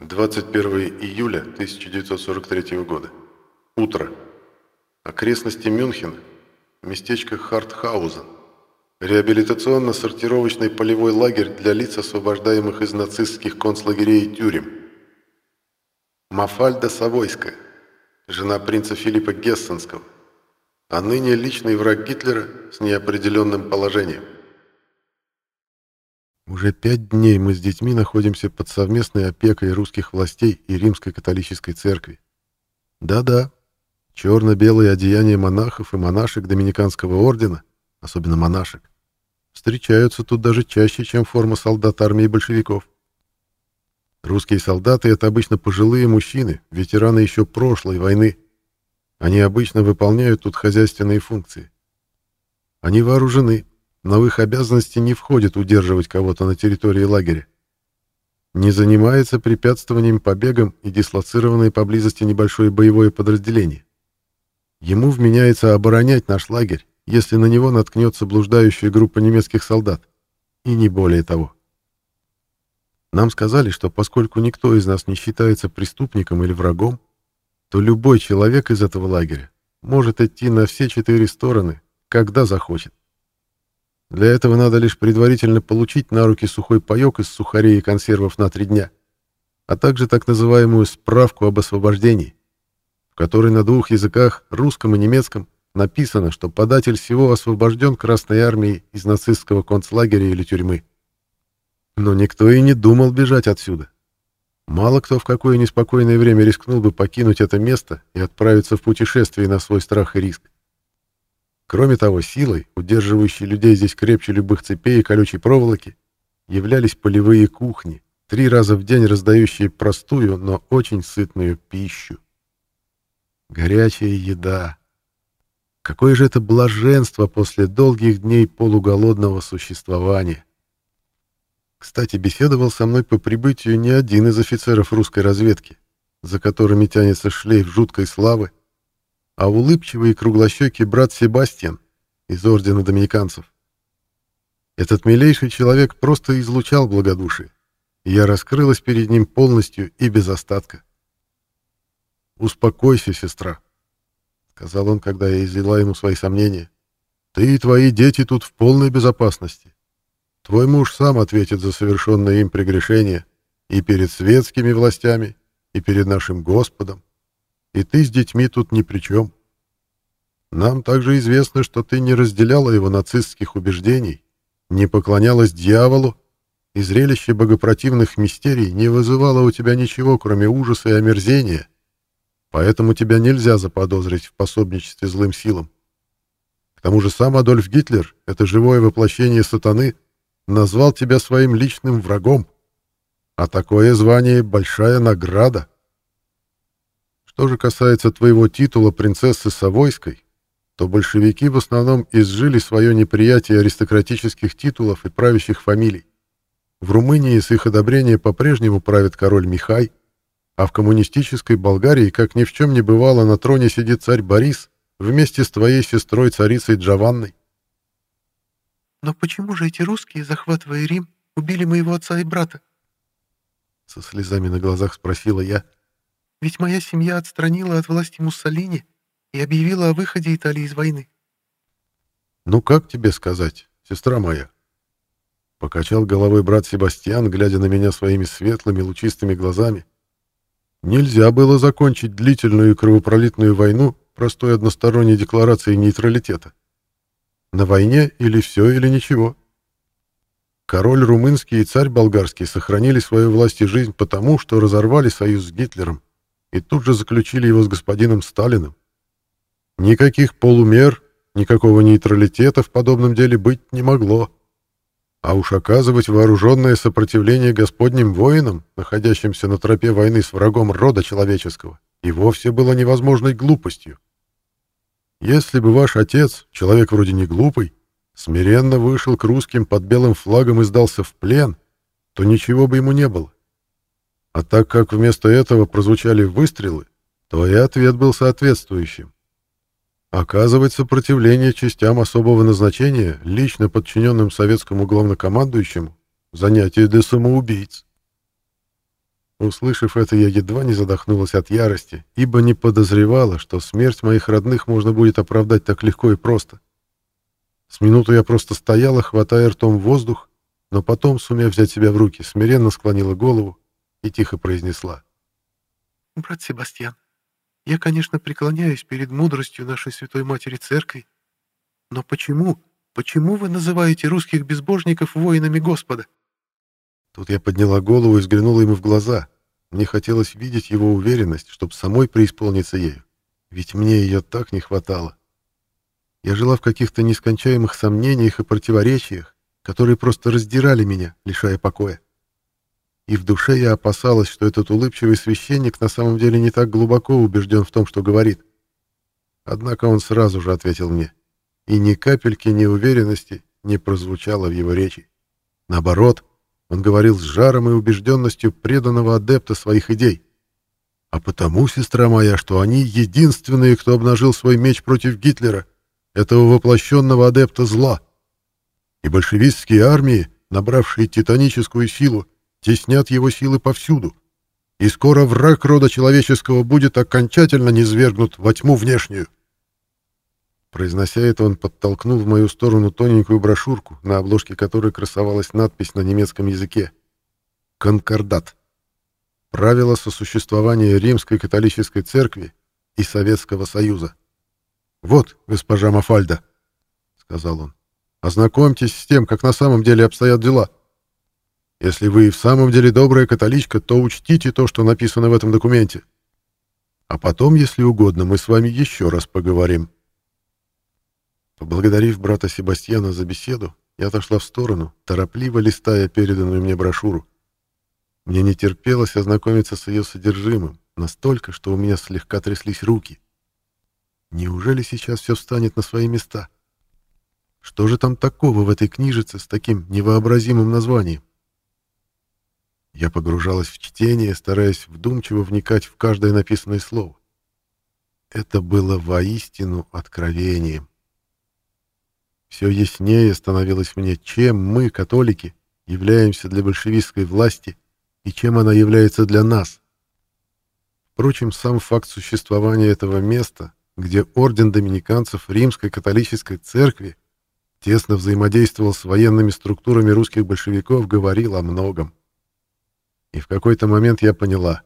21 июля 1943 года. Утро. Окрестности Мюнхена. Местечко Хартхаузен. Реабилитационно-сортировочный полевой лагерь для лиц, освобождаемых из нацистских концлагерей и тюрем. Мафальда Савойская, жена принца Филиппа Гессенского, а ныне личный враг Гитлера с неопределенным положением. Уже пять дней мы с детьми находимся под совместной опекой русских властей и Римской католической церкви. Да-да, черно-белые одеяния монахов и монашек Доминиканского ордена, особенно монашек, встречаются тут даже чаще, чем форма солдат армии большевиков. Русские солдаты — это обычно пожилые мужчины, ветераны еще прошлой войны. Они обычно выполняют тут хозяйственные функции. Они вооружены, но в их обязанности не входит удерживать кого-то на территории лагеря. Не занимается препятствованием побегам и дислоцированное поблизости небольшое боевое подразделение. Ему вменяется оборонять наш лагерь, если на него наткнется блуждающая группа немецких солдат. И не более того. Нам сказали, что поскольку никто из нас не считается преступником или врагом, то любой человек из этого лагеря может идти на все четыре стороны, когда захочет. Для этого надо лишь предварительно получить на руки сухой паёк из сухарей и консервов на три дня, а также так называемую справку об освобождении, в которой на двух языках, русском и немецком, написано, что податель всего освобожден Красной Армией из нацистского концлагеря или тюрьмы. Но никто и не думал бежать отсюда. Мало кто в какое неспокойное время рискнул бы покинуть это место и отправиться в путешествие на свой страх и риск. Кроме того, силой, удерживающей людей здесь крепче любых цепей и колючей проволоки, являлись полевые кухни, три раза в день раздающие простую, но очень сытную пищу. Горячая еда. Какое же это блаженство после долгих дней полуголодного существования. Кстати, беседовал со мной по прибытию не один из офицеров русской разведки, за которыми тянется шлейф жуткой славы, а улыбчивый и круглощекий брат Себастьян из ордена доминиканцев. Этот милейший человек просто излучал благодушие, я раскрылась перед ним полностью и без остатка. «Успокойся, сестра», — сказал он, когда я излила ему свои сомнения. «Ты и твои дети тут в полной безопасности. Твой муж сам ответит за совершенное им прегрешение и перед светскими властями, и перед нашим Господом и ты с детьми тут ни при чем. Нам также известно, что ты не разделяла его нацистских убеждений, не поклонялась дьяволу, и зрелище богопротивных мистерий не вызывало у тебя ничего, кроме ужаса и омерзения, поэтому тебя нельзя заподозрить в пособничестве злым силам. К тому же сам Адольф Гитлер, это живое воплощение сатаны, назвал тебя своим личным врагом, а такое звание — большая награда. Что же касается твоего титула принцессы Савойской, то большевики в основном изжили свое неприятие аристократических титулов и правящих фамилий. В Румынии с их одобрения по-прежнему правит король Михай, а в коммунистической Болгарии, как ни в чем не бывало, на троне сидит царь Борис вместе с твоей сестрой царицей Джованной. «Но почему же эти русские, захватывая Рим, убили моего отца и брата?» Со слезами на глазах спросила я, — ведь моя семья отстранила от власти Муссолини и объявила о выходе Италии из войны. «Ну как тебе сказать, сестра моя?» Покачал головой брат Себастьян, глядя на меня своими светлыми лучистыми глазами. «Нельзя было закончить длительную и кровопролитную войну простой односторонней декларацией нейтралитета. На войне или все, или ничего. Король румынский и царь болгарский сохранили свою власть и жизнь потому, что разорвали союз с Гитлером и тут же заключили его с господином Сталиным. Никаких полумер, никакого нейтралитета в подобном деле быть не могло. А уж оказывать вооруженное сопротивление господним воинам, находящимся на тропе войны с врагом рода человеческого, и вовсе было невозможной глупостью. Если бы ваш отец, человек вроде не глупый, смиренно вышел к русским под белым флагом и сдался в плен, то ничего бы ему не было. А так как вместо этого прозвучали выстрелы, то и ответ был соответствующим. Оказывать сопротивление частям особого назначения, лично подчиненным советскому главнокомандующему, занятие для самоубийц. Услышав это, я едва не задохнулась от ярости, ибо не подозревала, что смерть моих родных можно будет оправдать так легко и просто. С минуту я просто стояла, хватая ртом воздух, но потом, сумев взять себя в руки, смиренно склонила голову и тихо произнесла. «Брат Себастьян, я, конечно, преклоняюсь перед мудростью нашей Святой Матери Церкви, но почему, почему вы называете русских безбожников воинами Господа?» Тут я подняла голову и взглянула ему в глаза. Мне хотелось видеть его уверенность, чтобы самой преисполниться ею. Ведь мне ее так не хватало. Я жила в каких-то нескончаемых сомнениях и противоречиях, которые просто раздирали меня, лишая покоя. И в душе я опасалась, что этот улыбчивый священник на самом деле не так глубоко убежден в том, что говорит. Однако он сразу же ответил мне, и ни капельки неуверенности не прозвучало в его речи. Наоборот, он говорил с жаром и убежденностью преданного адепта своих идей. А потому, сестра моя, что они единственные, кто обнажил свой меч против Гитлера, этого воплощенного адепта зла. И большевистские армии, набравшие титаническую силу, теснят его силы повсюду. И скоро враг рода человеческого будет окончательно низвергнут во тьму внешнюю. Произнося это, он подтолкнул в мою сторону тоненькую брошюрку, на обложке которой красовалась надпись на немецком языке. «Конкордат. Правила сосуществования Римской католической церкви и Советского Союза». «Вот, госпожа Мафальда», — сказал он, — «ознакомьтесь с тем, как на самом деле обстоят дела. Если вы и в самом деле добрая католичка, то учтите то, что написано в этом документе. А потом, если угодно, мы с вами еще раз поговорим». Поблагодарив брата Себастьяна за беседу, я отошла в сторону, торопливо листая переданную мне брошюру. Мне не терпелось ознакомиться с ее содержимым, настолько, что у меня слегка тряслись руки. Неужели сейчас все встанет на свои места? Что же там такого в этой книжице с таким невообразимым названием? Я погружалась в чтение, стараясь вдумчиво вникать в каждое написанное слово. Это было воистину откровением. Все яснее становилось мне, чем мы, католики, являемся для большевистской власти и чем она является для нас. Впрочем, сам факт существования этого места, где орден доминиканцев Римской католической церкви тесно взаимодействовал с военными структурами русских большевиков, говорил о многом. И в какой-то момент я поняла,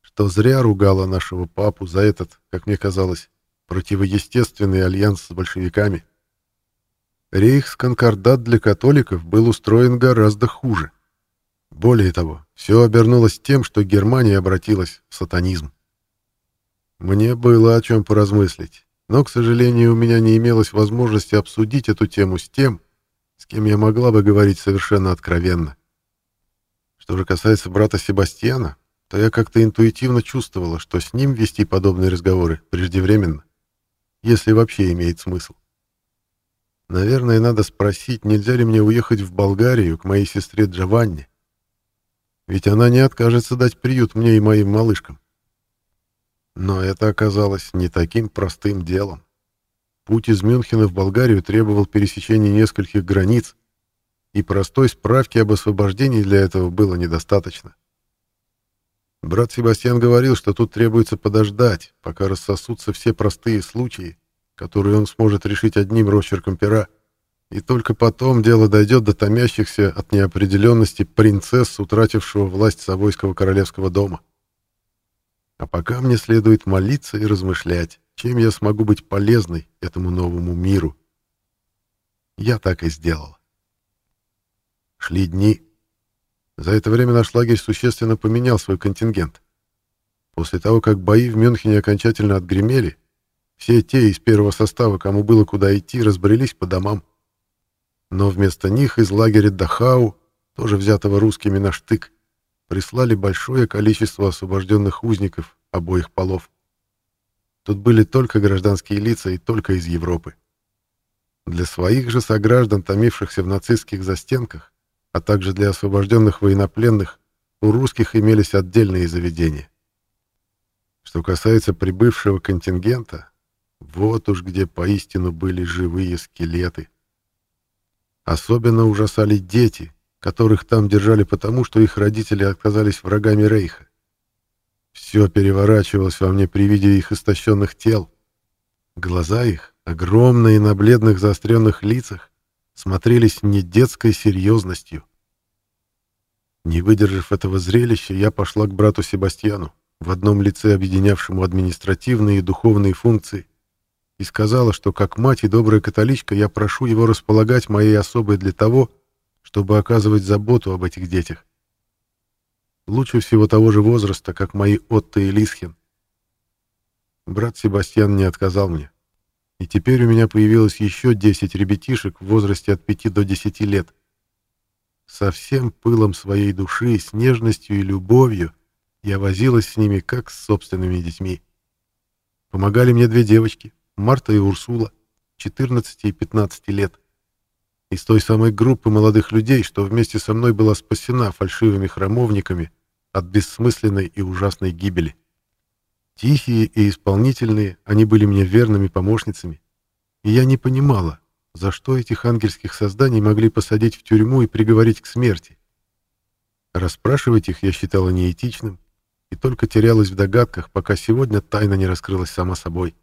что зря ругала нашего папу за этот, как мне казалось, противоестественный альянс с большевиками. Рейхсконкордат для католиков был устроен гораздо хуже. Более того, все обернулось тем, что Германия обратилась в сатанизм. Мне было о чем поразмыслить, но, к сожалению, у меня не имелось возможности обсудить эту тему с тем, с кем я могла бы говорить совершенно откровенно. Что же касается брата Себастьяна, то я как-то интуитивно чувствовала, что с ним вести подобные разговоры преждевременно, если вообще имеет смысл. Наверное, надо спросить, нельзя ли мне уехать в Болгарию к моей сестре Джованни. Ведь она не откажется дать приют мне и моим малышкам. Но это оказалось не таким простым делом. Путь из Мюнхена в Болгарию требовал пересечения нескольких границ, и простой справки об освобождении для этого было недостаточно. Брат Себастьян говорил, что тут требуется подождать, пока рассосутся все простые случаи, который он сможет решить одним росчерком пера, и только потом дело дойдет до томящихся от неопределенности принцесс, утратившего власть Савойского королевского дома. А пока мне следует молиться и размышлять, чем я смогу быть полезной этому новому миру. Я так и сделал. Шли дни. За это время наш лагерь существенно поменял свой контингент. После того, как бои в Мюнхене окончательно отгремели, все те из первого состава, кому было куда идти, разбрелись по домам. Но вместо них из лагеря Дахау, тоже взятого русскими на штык, прислали большое количество освобожденных узников обоих полов. Тут были только гражданские лица и только из Европы. Для своих же сограждан, томившихся в нацистских застенках, а также для освобожденных военнопленных, у русских имелись отдельные заведения. Что касается прибывшего контингента, вот уж где поистину были живые скелеты. Особенно ужасали дети, которых там держали потому, что их родители оказались врагами Рейха. Все переворачивалось во мне при виде их истощенных тел. Глаза их, огромные на бледных заостренных лицах, смотрелись не детской серьезностью. Не выдержав этого зрелища, я пошла к брату Себастьяну, в одном лице объединявшему административные и духовные функции, и сказала, что как мать и добрая католичка я прошу его располагать моей особой для того, чтобы оказывать заботу об этих детях. Лучше всего того же возраста, как мои Отто и Лисхин. Брат Себастьян не отказал мне. И теперь у меня появилось еще 10 ребятишек в возрасте от 5 до 10 лет. Со всем пылом своей души, с нежностью и любовью я возилась с ними, как с собственными детьми. Помогали мне две девочки, Марта и Урсула, 14 и 15 лет. Из той самой группы молодых людей, что вместе со мной была спасена фальшивыми храмовниками от бессмысленной и ужасной гибели. Тихие и исполнительные, они были мне верными помощницами, и я не понимала, за что этих ангельских созданий могли посадить в тюрьму и приговорить к смерти. Расспрашивать их я считала неэтичным и только терялась в догадках, пока сегодня тайна не раскрылась сама собой.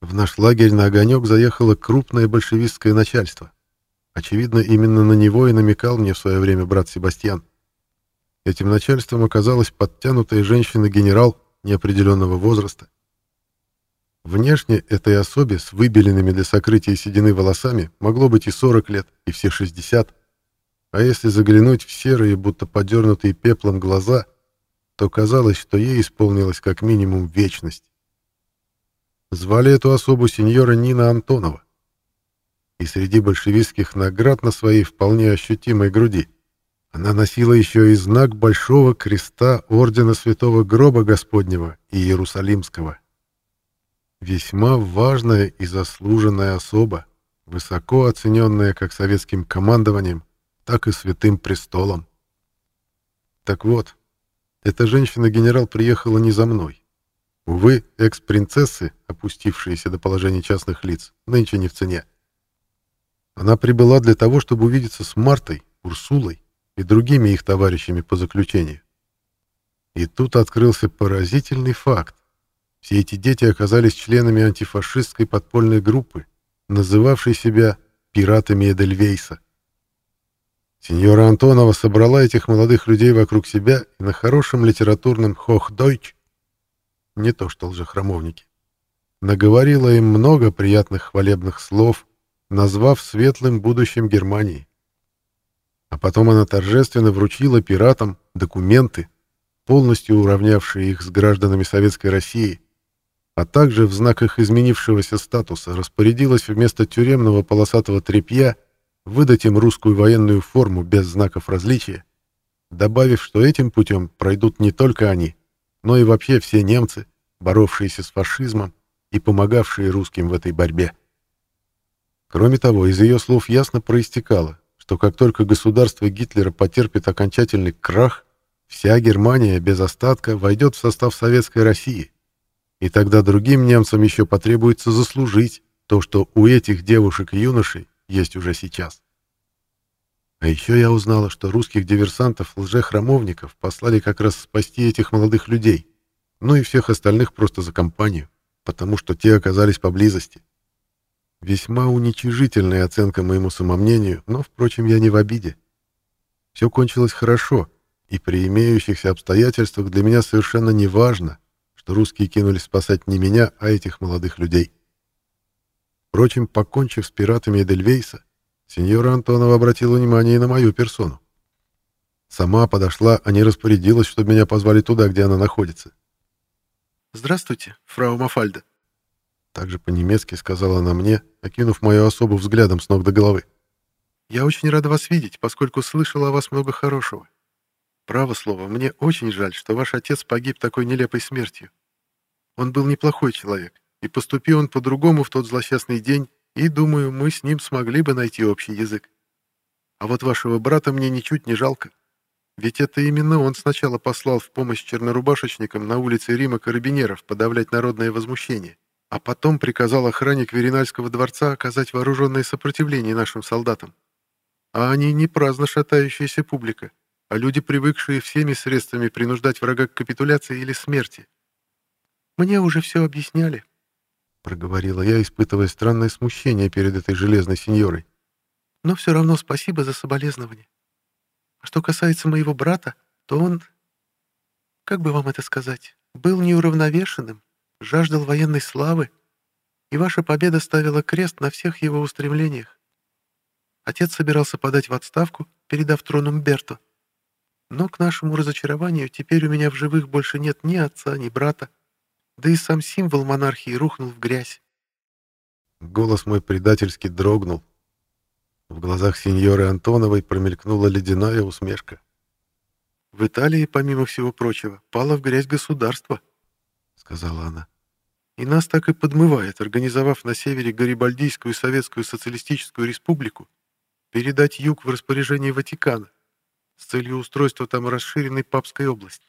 В наш лагерь на огонек заехало крупное большевистское начальство. Очевидно, именно на него и намекал мне в свое время брат Себастьян. Этим начальством оказалась подтянутая женщина-генерал неопределенного возраста. Внешне этой особе с выбеленными для сокрытия седины волосами могло быть и 40 лет, и все 60. А если заглянуть в серые, будто подернутые пеплом глаза, то казалось, что ей исполнилось как минимум вечность. Звали эту особу сеньора Нина Антонова. И среди большевистских наград на своей вполне ощутимой груди она носила еще и знак Большого Креста Ордена Святого Гроба Господнего и Иерусалимского. Весьма важная и заслуженная особа, высоко оцененная как советским командованием, так и Святым Престолом. Так вот, эта женщина-генерал приехала не за мной. Увы, экс-принцессы, опустившиеся до положения частных лиц, нынче не в цене. Она прибыла для того, чтобы увидеться с Мартой, Урсулой и другими их товарищами по заключению. И тут открылся поразительный факт. Все эти дети оказались членами антифашистской подпольной группы, называвшей себя «пиратами Эдельвейса». Сеньора Антонова собрала этих молодых людей вокруг себя и на хорошем литературном «Хохдойч» не то что лжехромовники. Наговорила им много приятных хвалебных слов, назвав светлым будущим Германии. А потом она торжественно вручила пиратам документы, полностью уравнявшие их с гражданами Советской России, а также в знак их изменившегося статуса распорядилась вместо тюремного полосатого тряпья выдать им русскую военную форму без знаков различия, добавив, что этим путем пройдут не только они, но и вообще все немцы, боровшиеся с фашизмом и помогавшие русским в этой борьбе. Кроме того, из ее слов ясно проистекало, что как только государство Гитлера потерпит окончательный крах, вся Германия без остатка войдет в состав Советской России, и тогда другим немцам еще потребуется заслужить то, что у этих девушек и юношей есть уже сейчас. А еще я узнала, что русских диверсантов-лжехрамовников послали как раз спасти этих молодых людей, ну и всех остальных просто за компанию, потому что те оказались поблизости. Весьма уничижительная оценка моему самомнению, но, впрочем, я не в обиде. Все кончилось хорошо, и при имеющихся обстоятельствах для меня совершенно не важно, что русские кинулись спасать не меня, а этих молодых людей. Впрочем, покончив с пиратами Эдельвейса, Сеньора Антонова обратила внимание на мою персону. Сама подошла, а не распорядилась, чтобы меня позвали туда, где она находится. «Здравствуйте, фрау Мафальда», — также по-немецки сказала она мне, окинув мою особу взглядом с ног до головы. «Я очень рада вас видеть, поскольку слышала о вас много хорошего. Право слово, мне очень жаль, что ваш отец погиб такой нелепой смертью. Он был неплохой человек, и поступил он по-другому в тот злосчастный день, и, думаю, мы с ним смогли бы найти общий язык. А вот вашего брата мне ничуть не жалко. Ведь это именно он сначала послал в помощь чернорубашечникам на улице Рима карабинеров подавлять народное возмущение, а потом приказал охране Кверинальского дворца оказать вооруженное сопротивление нашим солдатам. А они не праздно шатающаяся публика, а люди, привыкшие всеми средствами принуждать врага к капитуляции или смерти. Мне уже все объясняли, — проговорила я, испытывая странное смущение перед этой железной сеньорой. «Но все равно спасибо за соболезнование. А что касается моего брата, то он, как бы вам это сказать, был неуравновешенным, жаждал военной славы, и ваша победа ставила крест на всех его устремлениях. Отец собирался подать в отставку, передав трон Умберто. Но, к нашему разочарованию, теперь у меня в живых больше нет ни отца, ни брата, да и сам символ монархии рухнул в грязь. Голос мой предательски дрогнул. В глазах сеньоры Антоновой промелькнула ледяная усмешка. «В Италии, помимо всего прочего, пало в грязь государство», — сказала она. «И нас так и подмывает, организовав на севере Гарибальдийскую Советскую Социалистическую Республику, передать юг в распоряжение Ватикана с целью устройства там расширенной папской области.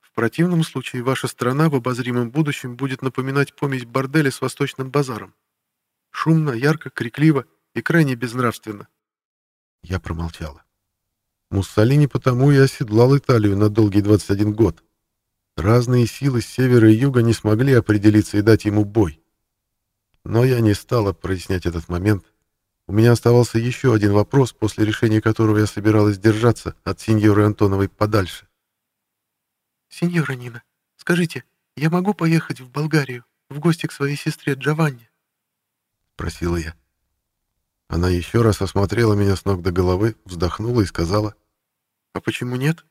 В противном случае ваша страна в обозримом будущем будет напоминать помесь борделя с восточным базаром. Шумно, ярко, крикливо и крайне безнравственно. Я промолчала. Муссолини потому и оседлал Италию на долгий 21 год. Разные силы с севера и юга не смогли определиться и дать ему бой. Но я не стала прояснять этот момент. У меня оставался еще один вопрос, после решения которого я собиралась держаться от сеньоры Антоновой подальше. «Сеньора Нина, скажите, я могу поехать в Болгарию в гости к своей сестре Джованни?» — просила я. Она еще раз осмотрела меня с ног до головы, вздохнула и сказала. «А почему нет?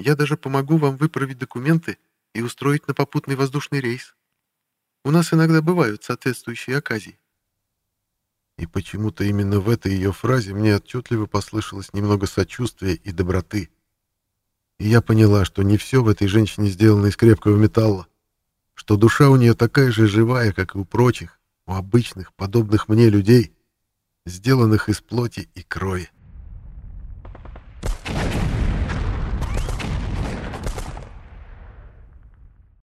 Я даже помогу вам выправить документы и устроить на попутный воздушный рейс. У нас иногда бывают соответствующие оказии». И почему-то именно в этой ее фразе мне отчетливо послышалось немного сочувствия и доброты. И я поняла, что не все в этой женщине сделано из крепкого металла, что душа у нее такая же живая, как и у прочих, у обычных, подобных мне людей, сделанных из плоти и крови.